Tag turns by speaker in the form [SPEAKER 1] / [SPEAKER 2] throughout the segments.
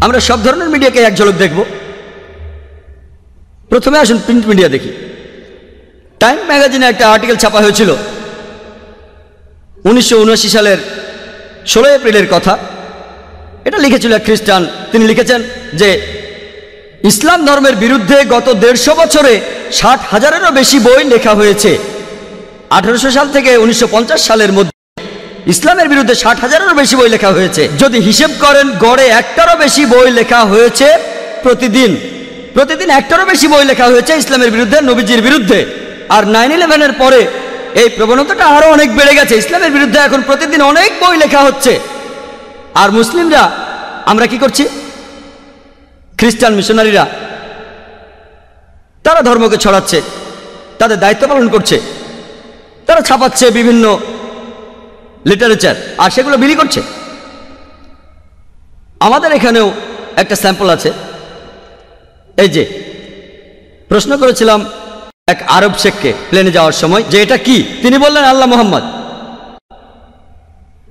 [SPEAKER 1] আমরা সব ধরনের মিডিয়াকে এক ঝলক দেখব। প্রথমে আসুন প্রিন্ট মিডিয়া দেখি। টাইম ম্যাগাজিনে একটা আর্টিকেল ছাপা হয়েছিল। উনিশশো সালের ষোলো এপ্রিলের কথা। এটা লিখেছিল এক খ্রিস্টান। তিনি লিখেছেন যে, ইসলাম ধর্মের বিরুদ্ধে গত দেড়শো বছরে ষাট হাজারেরও বেশি বই লেখা হয়েছে। আঠারোশো সাল থেকে উনিশশো পঞ্চাশ সালের মধ্যে ইসলামের বিরুদ্ধে ষাট হাজারেরও বেশি বই লেখা হয়েছে। যদি হিসেব করেন, গড়ে একটারও বেশি বই লেখা হয়েছে প্রতিদিন। প্রতিদিন একটারও বেশি বই লেখা হয়েছে ইসলামের বিরুদ্ধে, নবীজির বিরুদ্ধে। আর নাইন ইলেভেনের পরে এই প্রবণতাটা আরও অনেক বেড়ে গেছে। ইসলামের বিরুদ্ধে এখন প্রতিদিন অনেক বই লেখা হচ্ছে। আর মুসলিমরা, আমরা কি করছি? খ্রিস্টান মিশনারিরা, তারা ধর্মকে ছড়াচ্ছে, তাদের দায়িত্ব পালন করছে। তারা ছাপাচ্ছে বিভিন্ন লিটারেচার আর সেগুলো বিলি করছে। আমাদের এখানেও একটা স্যাম্পল আছে। এই যে, প্রশ্ন করেছিলাম এক আরব শেখকে প্লেনে যাওয়ার সময় যে এটা কি? তিনি বললেন, আল্লাহ মোহাম্মদ।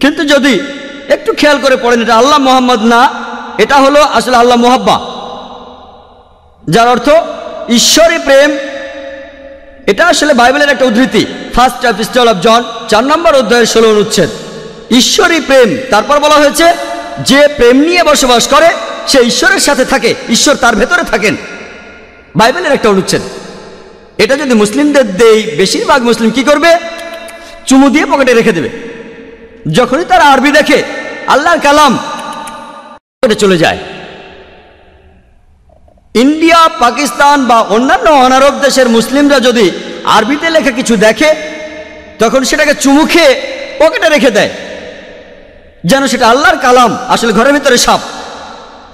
[SPEAKER 1] কিন্তু যদি একটু খেয়াল করে পড়েন, এটা আল্লাহ মোহাম্মদ না, এটা হলো আসলে আল্লাহ মোহাব্বা। যার অর্থ ঈশ্বরী প্রেম। এটা আসলে বাইবেলের একটা উদ্ধৃতি। ফার্স্ট এপিস্টল অফ জন চার নম্বর অধ্যায়ের ষোলো অনুচ্ছেদ। ঈশ্বরী প্রেম। তারপর বলা হয়েছে, যে প্রেম নিয়ে বসবাস করে, সে ঈশ্বরের সাথে থাকে। ঈশ্বর তার ভেতরে থাকেন। বাইবেলের একটা অনুচ্ছেদ। এটা যদি মুসলিমদের দেই, বেশিরভাগ মুসলিম কি করবে? চুমু দিয়ে পকেটে রেখে দেবে। যখনই তারা আরবি দেখে, আল্লাহর কালাম চলে যায়। ইন্ডিয়া, পাকিস্তান বা অন্যান্য অনারব দেশের মুসলিমরা যদি আরবিতে লেখা কিছু দেখে, তখন সেটাকে চুমু খেয়ে পকেটে রেখে দেয়। যেন সেটা আল্লাহর কালাম, আসলে ঘরের ভিতরে সাপ।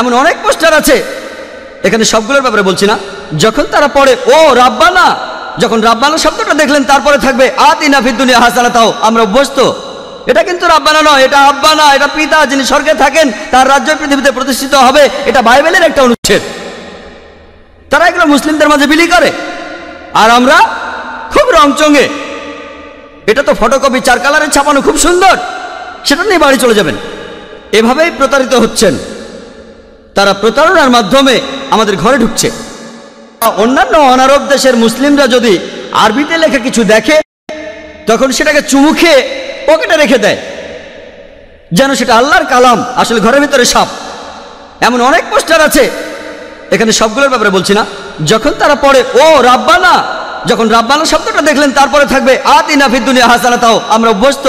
[SPEAKER 1] এমন অনেক পোস্টার আছে, এখানে সবগুলোর ব্যাপারে বলছি না। যখন তারা পড়ে, ও রাব্বানা, যখন রাব্বানা শব্দটা দেখলেন, তারপরে থাকবে আতি নাফিদ দুনিয়া হাসানা, তাও আমরা অভ্যস্ত। এটা কিন্তু রাব্বানা নয়, এটা আব্বানা, এটা পিতা যিনি স্বর্গে থাকেন, তার রাজ্য পৃথিবীতে প্রতিষ্ঠিত হবে, এটা বাইবেলের একটা অনুচ্ছেদ। তারা এগুলো মুসলিমদের মাঝে বিলি করে। আর আমরা খুব রংচঙে। এটা তো ফটোকপি চার কালারে ছাপানো, খুব সুন্দর। সেটা নিয়ে বাড়ি চলে যাবেন। এভাবেই প্রতারিত হচ্ছেন। তারা প্রতারণার মাধ্যমে আমাদের ঘরে ঢুকছে। অন্যান্য অনারব দেশের মুসলিমরা যদি আরবিতে লেখা কিছু দেখে, তখন সেটাকে চুমু খেয়ে পকেটে রেখে দেয়। যেন সেটা আল্লাহর কালাম, আসলে ঘরের ভিতরে সাপ। এমন অনেক পোস্টার আছে এখানে সবগুলোর ব্যাপারে বলছি না। যখন তারা পড়ে, ও রাব্বানা, যখন রাব্বানা শব্দটা দেখলেন, তারপরে থাকবে আতি নাফিদ দুনিয়া হাসানা তাও আমরা অভ্যস্ত।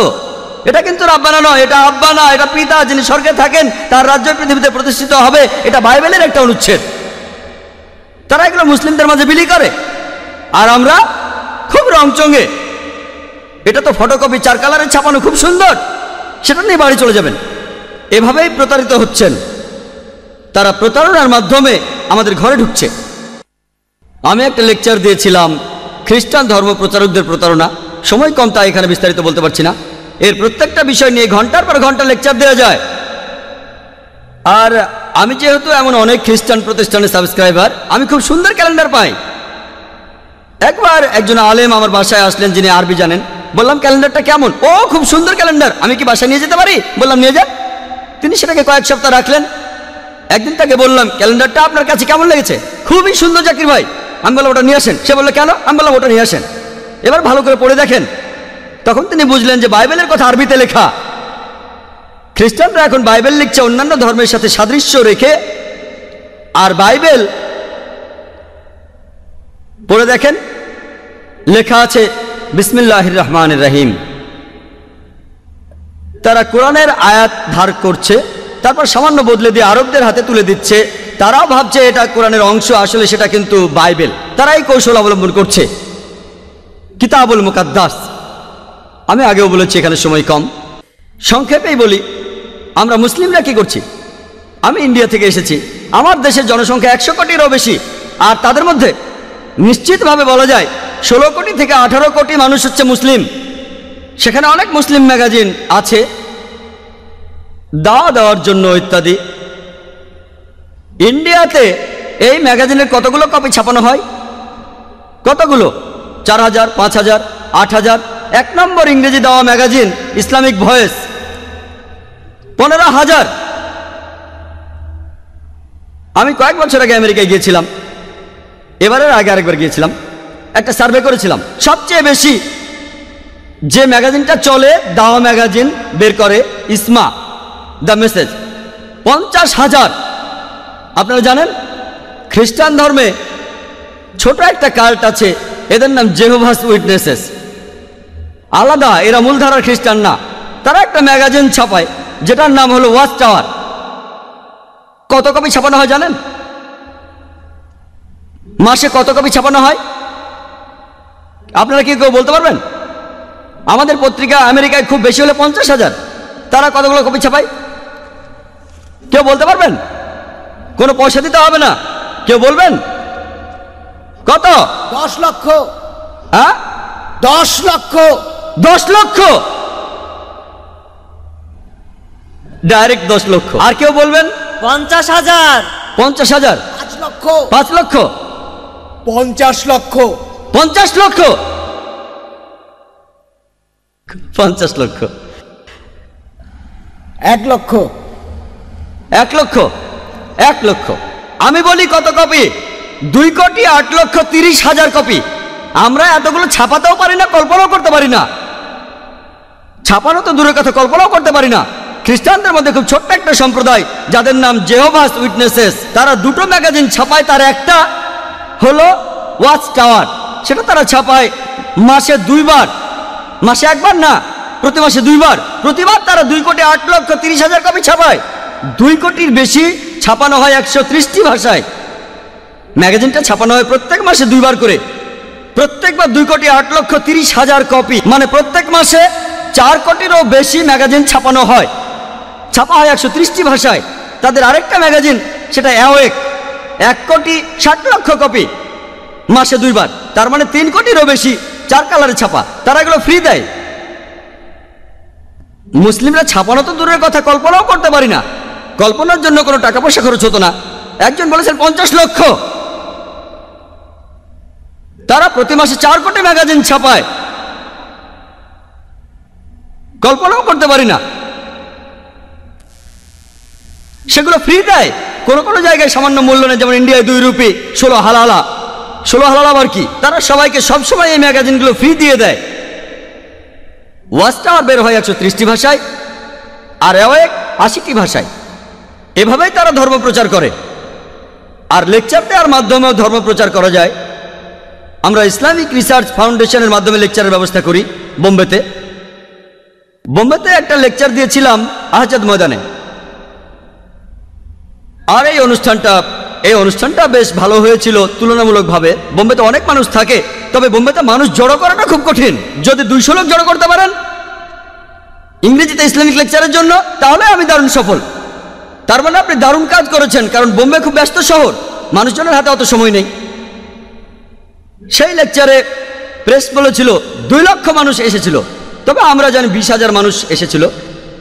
[SPEAKER 1] এটা কিন্তু রাব্বানা নয়, এটা আব্বানা, এটা পিতা যিনি স্বর্গে থাকেন, তার রাজ্য পৃথিবীতে প্রতিষ্ঠিত হবে, এটা বাইবেলের একটা অনুচ্ছেদ। তারা এগুলো মুসলিমদের মাঝে বিলি করে। আর আমরা খুব রংচঙে। এটা তো ফটোকপি, চার কালারে ছাপানো, খুব সুন্দর। সেটা নিয়ে বাড়ি চলে যাবেন। এভাবেই প্রতারিত হচ্ছেন। তারা প্রতারণার মাধ্যমে আমাদের ঘরে ঢুকছে। আমি একটা লেকচার দিয়েছিলাম, খ্রিস্টান ধর্ম প্রচারকদের প্রতারণা। সময় কম, তাই এখানে বিস্তারিত বলতে পারছি না। এর প্রত্যেকটা বিষয় নিয়ে ঘণ্টার পর ঘণ্টা লেকচার দেওয়া যায়। আর আমি যেহেতু এমন অনেক খ্রিস্টান প্রতিষ্ঠানের সাবস্ক্রাইবার আমি খুব সুন্দর ক্যালেন্ডার পাই। একবার একজন আলেম আমার বাসায় আসলেন, যিনি আরবি জানেন। বললাম ক্যালেন্ডারটা কেমন? ও, খুব সুন্দর ক্যালেন্ডার আমি কি বাসায় নিয়ে যেতে পারি? বললাম, নিয়ে যা। তিনি সেটাকে কয়েক সপ্তাহ রাখলেন। একদিন তাকে বললাম, ক্যালেন্ডারটা আপনার কাছে কেমন লেগেছে? খুবই সুন্দর, জাকির ভাই। আমি বললাম ওটা নিয়ে আসেন। সে বলল, কেন? আমি বললাম ওটা নিয়ে আসেন। এবার ভালো করে পড়ে দেখেন। তখন তিনি বুঝলেন যে বাইবেলের কথা আরবিতে লেখা। খ্রিস্টানরা এখন বাইবেল লিখছে অন্যান্য ধর্মের সাথে সাদৃশ্য রেখে, আর বাইবেল, পড়ে দেখেন, লেখা আছে বিসমিল্লাহ রহমান রাহিম। তারা কোরআনের আয়াত ধার করছে তারপর সামান্য বদলে দিয়ে আরবদের হাতে তুলে দিচ্ছে। তারাও ভাবছে এটা কোরআনের অংশ, আসলে সেটা কিন্তু বাইবেল। তারাই কৌশল অবলম্বন করছে। কিতাবুল মুকাদ্দাস। আমি আগেও বলেছি এখানে সময় কম। সংক্ষেপেই বলি, আমরা মুসলিমরা কি করছি? আমি ইন্ডিয়া থেকে এসেছি। আমার দেশের জনসংখ্যা একশো কোটিরও বেশি। আর তাদের মধ্যে নিশ্চিতভাবে বলা যায়, ষোলো কোটি থেকে আঠারো কোটি মানুষ হচ্ছে মুসলিম। সেখানে অনেক মুসলিম ম্যাগাজিন আছে। দাওয়া দেওয়ার জন্য ইত্যাদি। ইন্ডিয়াতে এই ম্যাগাজিনের কতগুলো কপি ছাপানো হয়? কতগুলো? চার হাজার, পাঁচ হাজার, আট হাজার। এক নম্বর ইংরেজি দেওয়া ম্যাগাজিন ইসলামিক ভয়েস। পনেরো হাজার। আমি কয়েক বছর আগে আমেরিকায় গিয়েছিলাম। এবারের আগে আরেকবার গিয়েছিলাম। একটা সার্ভে করেছিলাম। সবচেয়ে বেশি যে ম্যাগাজিনটা চলে দাওয়া ম্যাগাজিন বের করে, ইসমা। The message. পঞ্চাশ হাজার। আপনারা জানেন, খ্রিস্টান ধর্মে ছোট একটা কাল্ট আছে, এদের নাম জেহোভাস উইটনেসেস আলাদা, এরা মূলধারার খ্রিস্টান না। তারা একটা ম্যাগাজিন ছাপায়, যেটার নাম হলো ওয়াচ টাওয়ার কত কপি ছাপানো হয় জানেন? মাসে কত কপি ছাপানো হয়? আপনারা কি কেউ বলতে পারবেন? আমাদের পত্রিকা আমেরিকায় খুব বেশি হলে পঞ্চাশ হাজার। তারা কতগুলো কপি ছাপায়? কেউ বলতে পারবেন? কোনো পয়সা দিতে হবে না। কেউ বলবেন? কত?
[SPEAKER 2] দশ লক্ষ।
[SPEAKER 1] হ্যাঁ?
[SPEAKER 2] দশ লক্ষ।
[SPEAKER 1] দশ লক্ষ? ডাইরেক্ট দশ লক্ষ। আর কেউ বলবেন?
[SPEAKER 3] পঞ্চাশ হাজার।
[SPEAKER 1] পঞ্চাশ হাজার।
[SPEAKER 2] পাঁচ লক্ষ।
[SPEAKER 1] পাঁচ লক্ষ।
[SPEAKER 2] পঞ্চাশ লক্ষ।
[SPEAKER 1] পঞ্চাশ লক্ষ। পঞ্চাশ লক্ষ।
[SPEAKER 2] এক লক্ষ।
[SPEAKER 1] এক লক্ষ এক লক্ষ। আমি বলি কত কপি? দুই কোটি আট লক্ষ তিরিশ হাজার কপি। আমরা এতগুলো ছাপাতেও পারি না, কল্পনাও করতে পারি না। ছাপানো তো দূরের কথা, কল্পনাও করতে পারি না। খ্রিস্টানদের মধ্যে খুব ছোট্ট একটা সম্প্রদায়, যাদের নাম জেহোভাস উইটনেসেস তারা দুটো ম্যাগাজিন ছাপায়, তার একটা হলো ওয়াচ টাওয়ার সেটা তারা ছাপায় মাসে দুইবার। মাসে একবার না, প্রতি মাসে দুইবার। প্রতিবার তারা দুই কোটি আট লক্ষ তিরিশ হাজার কপি ছাপায়। দুই কোটির বেশি ছাপানো হয় একশো ত্রিশটি ভাষায়। ম্যাগাজিনটা ছাপানো হয় প্রত্যেক মাসে দুইবার করে। প্রত্যেকবার দুই কোটি আট লক্ষ তিরিশ হাজার কপি। মানে প্রত্যেক মাসে চার কোটিরও বেশি ম্যাগাজিন ছাপানো হয়। ছাপা হয় একশো ত্রিশটি ভাষায়। তাদের আরেকটা ম্যাগাজিন, সেটা অ্যাওয়েক। এক কোটি ষাট লক্ষ কপি। মাসে দুইবার। তার মানে তিন কোটিরও বেশি চার কালারে ছাপা। তারা এগুলো ফ্রি দেয়। মুসলিমরা ছাপানো তো দূরের কথা, কল্পনাও করতে পারি না। কল্পনার জন্য কোনো টাকা পয়সা খরচ হতো না। একজন বলেছেন, পঞ্চাশ লক্ষ। তারা প্রতি মাসে চার কোটি ম্যাগাজিন ছাপায়। কল্পনাও করতে পারি না। সেগুলো ফ্রি দেয়। কোনো কোনো জায়গায় সামান্য মূল্য নেই যেমন ইন্ডিয়ায় দুই রুপি, ষোলো হালালা। ষোলো হালালা আবার কি? তারা সবাইকে সবসময় এই ম্যাগাজিনগুলো ফ্রি দিয়ে দেয়। ওয়াচ টাওয়ার বের হয় একশো ত্রিশটি ভাষায় আর এক আশিটি ভাষায়। এভাবেই তারা ধর্ম প্রচার করে। আর লেকচার দেওয়ার মাধ্যমেও ধর্ম প্রচার করা যায়। আমরা ইসলামিক রিসার্চ ফাউন্ডেশনের মাধ্যমে লেকচারের ব্যবস্থা করি বোম্বেতে। বোম্বেতে একটা লেকচার দিয়েছিলাম আহজাদ ময়দানে। আর এই অনুষ্ঠানটা এই অনুষ্ঠানটা বেশ ভালো হয়েছিল তুলনামূলকভাবে। বোম্বেতে অনেক মানুষ থাকে, তবে বোম্বেতে মানুষ জড়ো করাটা খুব কঠিন। যদি দুইশো লোক জড়ো করতে পারেন ইংরেজিতে ইসলামিক লেকচারের জন্য, তাহলে আমি দারুণ সফল। তার মানে আপনি দারুণ কাজ করেছেন, কারণ বোম্বে খুব ব্যস্ত শহর, মানুষজনের হাতে অত সময় নেই। সেই লেকচারে প্রেস বলেছিল, দুই লক্ষ মানুষ এসেছিল। তবে আমরা জানি বিশ হাজার মানুষ এসেছিল।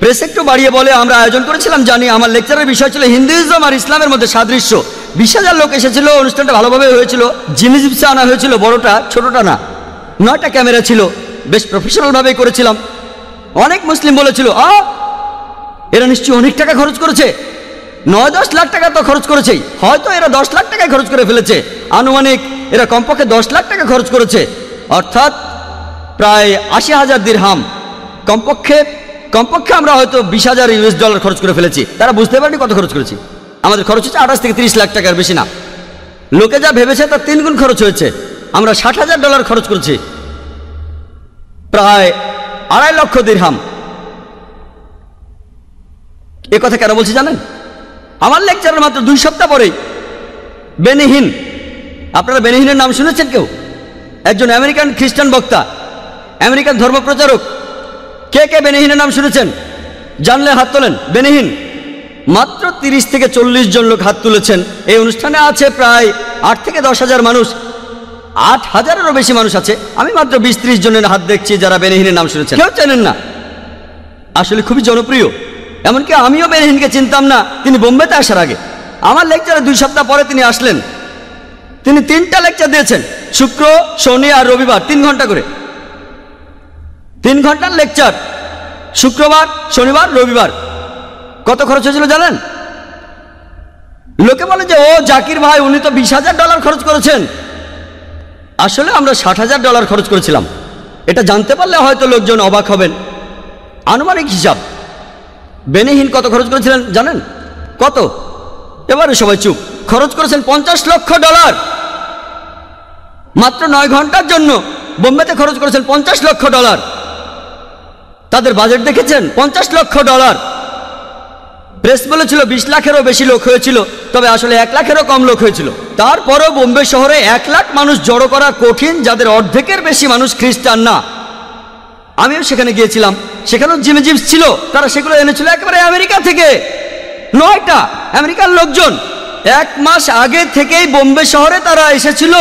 [SPEAKER 1] প্রেস একটু বাড়িয়ে বলে, আমরা আয়োজন করেছিলাম, জানি আমার লেকচারের বিষয় ছিল হিন্দুইজম আর ইসলামের মধ্যে সাদৃশ্য। বিশ হাজার লোক এসেছিল, অনুষ্ঠানটা ভালোভাবে হয়েছিল। জিনিসিপসা আনা হয়েছিল, বড়টা, ছোটটা না। নয়টা ক্যামেরা ছিল, বেশ প্রফেশনালভাবেই করেছিলাম। অনেক মুসলিম বলেছিল আ এরা নিশ্চয়ই অনেক টাকা খরচ করেছে। নয় দশ লাখ টাকা তো খরচ করেছেই। হয়তো এরা দশ লাখ টাকায় খরচ করে ফেলেছে। আনুমানিক এরা কমপক্ষে দশ লাখ টাকা খরচ করেছে। অর্থাৎ প্রায় আশি হাজার দিরহাম। কমপক্ষে কমপক্ষে আমরা হয়তো বিশ হাজার ইউএস ডলার খরচ করে ফেলেছি। তারা বুঝতে পারেনি কত খরচ করেছি। আমাদের খরচ হচ্ছে আঠাশ থেকে তিরিশ লাখ টাকার বেশি না। লোকে যা ভেবেছে তার তিন গুণ খরচ হয়েছে। আমরা ষাট হাজার ডলার খরচ করেছি। প্রায় আড়াই লক্ষ দিরহাম। এ কথা কেন বলছি জানেন? আমার লেকচারের মাত্র দুই সপ্তাহ পরেই বেনিহীন। আপনারা বেনিহীনের নাম শুনেছেন কেউ? একজন আমেরিকান খ্রিস্টান বক্তা, আমেরিকান ধর্মপ্রচারক। কে কে বেনিহীনের নাম শুনেছেন? জানলে হাত তোলেন। বেনিহীন, মাত্র তিরিশ থেকে চল্লিশ জন লোক হাত তুলেছেন। এই অনুষ্ঠানে আছে প্রায় আট থেকে দশ হাজার মানুষ। আট হাজারেরও বেশি মানুষ আছে। আমি মাত্র বিশ ত্রিশ জনের হাত দেখছি যারা বেনিহীনের নাম শুনেছেন। কেউ চেনেন না। আসলে খুবই জনপ্রিয়। এমনকি আমিও বেনহিনকে চিনতাম না, তিনি বোম্বেতে আসার আগে। আমার লেকচারে দুই সপ্তাহ পরে তিনি আসলেন। তিনি তিনটা লেকচার দিয়েছেন, শুক্র, শনি আর রবিবার, তিন ঘণ্টা করে। তিন ঘণ্টার লেকচার শুক্রবার, শনিবার, রবিবার। কত খরচ হয়েছিল জানেন? লোকে বলে যে, ও জাকির ভাই, উনি তো বিশ হাজার ডলার খরচ করেছেন। আসলে আমরা ষাট হাজার ডলার খরচ করেছিলাম। এটা জানতে পারলে হয়তো লোকজন অবাক হবেন। আনুমানিক হিসাব বেনিহীন কত খরচ করেছিলেন জানেন? কত? এবারে সবাই চুপ। খরচ করেছেন পঞ্চাশ লক্ষ ডলার। মাত্র নয় ঘণ্টার জন্য বোম্বেতে খরচ করেছেন পঞ্চাশ লক্ষ ডলার। তাদের বাজেট দেখেছেন? পঞ্চাশ লক্ষ ডলার। প্রেস বলেছিল বিশ লাখেরও বেশি লোক হয়েছিল, তবে আসলে এক লাখেরও কম লোক হয়েছিল। তারপরও বোম্বে শহরে এক লাখ মানুষ জড়ো করা কঠিন, যাদের অর্ধেকের বেশি মানুষ খ্রিস্টান না। আমিও সেখানে গিয়েছিলাম। সেখানেও জিমে জিমস ছিল, তারা সেগুলো এনেছিল একেবারে আমেরিকা থেকে। নয়টা আমেরিকার লোকজন। এক মাস আগে থেকেই বোম্বে শহরে তারা এসেছিল।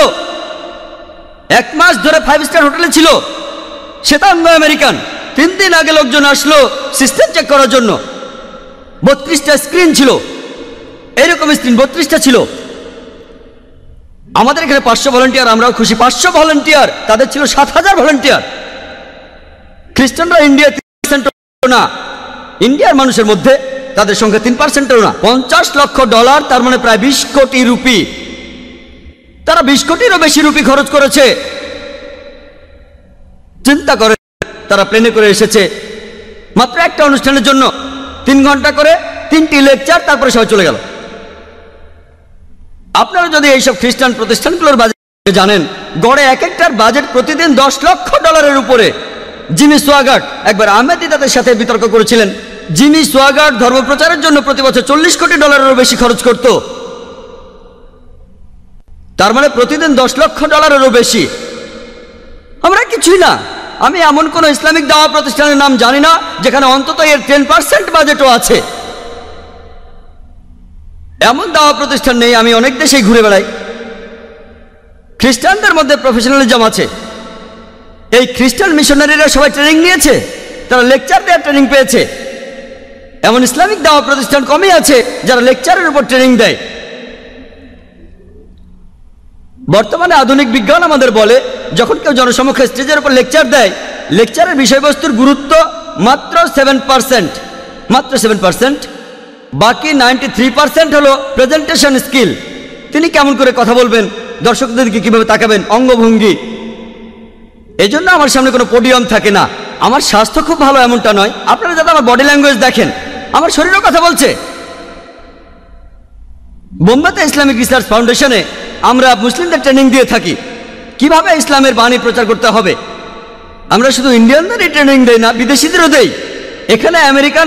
[SPEAKER 1] এক মাস ধরে ফাইভ স্টার হোটেলে ছিল। সেটা শ্বেতাঙ্গ আমেরিকান। তিন দিন আগে লোকজন আসলো সিস্টেম চেক করার জন্য। বত্রিশটা স্ক্রিন ছিল। এইরকম স্ক্রিন বত্রিশটা ছিল। আমাদের এখানে পাঁচশো ভলেন্টিয়ার আমরাও খুশি। পাঁচশো ভলেন্টিয়ার তাদের ছিল সাত হাজার ভলেন্টিয়ার খ্রিস্টানরা ইন্ডিয়া না। ইন্ডিয়ার মানুষের মধ্যে তাদের সংখ্যা তিন পার্সেন্টেরও না। পঞ্চাশ লক্ষ ডলার, তার মানে প্রায় বিশ কোটি রুপি। তারা বিশ কোটিরও বেশি রুপি খরচ করেছে। চিন্তা করে তারা প্লেনে করে এসেছে। মাত্র একটা অনুষ্ঠানের জন্য তিন ঘণ্টা করে তিনটি লেকচার, তারপরে সবাই চলে গেল। আপনারা যদি এইসব খ্রিস্টান প্রতিষ্ঠানগুলোর বাজেট জানেন, গড়ে এক একটার বাজেট প্রতিদিন দশ লক্ষ ডলারের উপরে। জিমি সোয়াগার্ট একবার আহমেদি তাদের সাথে বিতর্ক করেছিলেন। জিমি সোয়াগার্ট ধর্মপ্রচারের জন্য প্রতি বছর চল্লিশ কোটি ডলারেরও বেশি খরচ করত। তার মানে প্রতিদিন দশ লক্ষ ডলারেরও বেশি। আমরা কিছুই না। আমি এমন কোন ইসলামিক দাওয়া প্রতিষ্ঠানের নাম জানি না, যেখানে অন্তত এর টেন পার্সেন্ট বাজেটও আছে। এমন দাওয়া প্রতিষ্ঠান নেই, আমি অনেক দেশেই ঘুরে বেড়াই। খ্রিস্টানদের মধ্যে প্রফেশনালিজম আছে। এই খ্রিস্টান মিশনারিরা সবাই ট্রেনিং নিয়েছে, তারা লেকচার দেওয়ার ট্রেনিং পেয়েছে। এমন ইসলামিক দাওয়া প্রতিষ্ঠান কমই আছে যারা লেকচারের উপর ট্রেনিং দেয়। বর্তমানে আধুনিক বিজ্ঞান আমাদের বলে, যখন কেউ জনসমক্ষে স্টেজের উপর লেকচার দেয় লেকচারের বিষয়বস্তুর গুরুত্ব মাত্র সেভেন পার্সেন্ট মাত্র সেভেন পার্সেন্ট বাকি নাইনটি থ্রি পার্সেন্ট হলো প্রেজেন্টেশন স্কিল তিনি কেমন করে কথা বলবেন? দর্শকদেরকে কীভাবে তাকাবেন? অঙ্গভঙ্গি। এই জন্য আমার সামনে কোনো পোডিয়াম থাকে না। আমার স্বাস্থ্য খুব ভালো এমনটা নয়। আপনারা যাতে আমার বডি ল্যাঙ্গুয়েজ দেখেন, আমার শরীরও কথা বলছে। বোম্বেতে ইসলামিক রিসার্চ ফাউন্ডেশনে আমরা মুসলিমদের ট্রেনিং দিয়ে থাকি। কীভাবে ইসলামের বাণী প্রচার করতে হবে? আমরা শুধু ইন্ডিয়ানদেরই ট্রেনিং দেই না, বিদেশিদেরও দেই। এখানে আমেরিকান